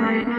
I'm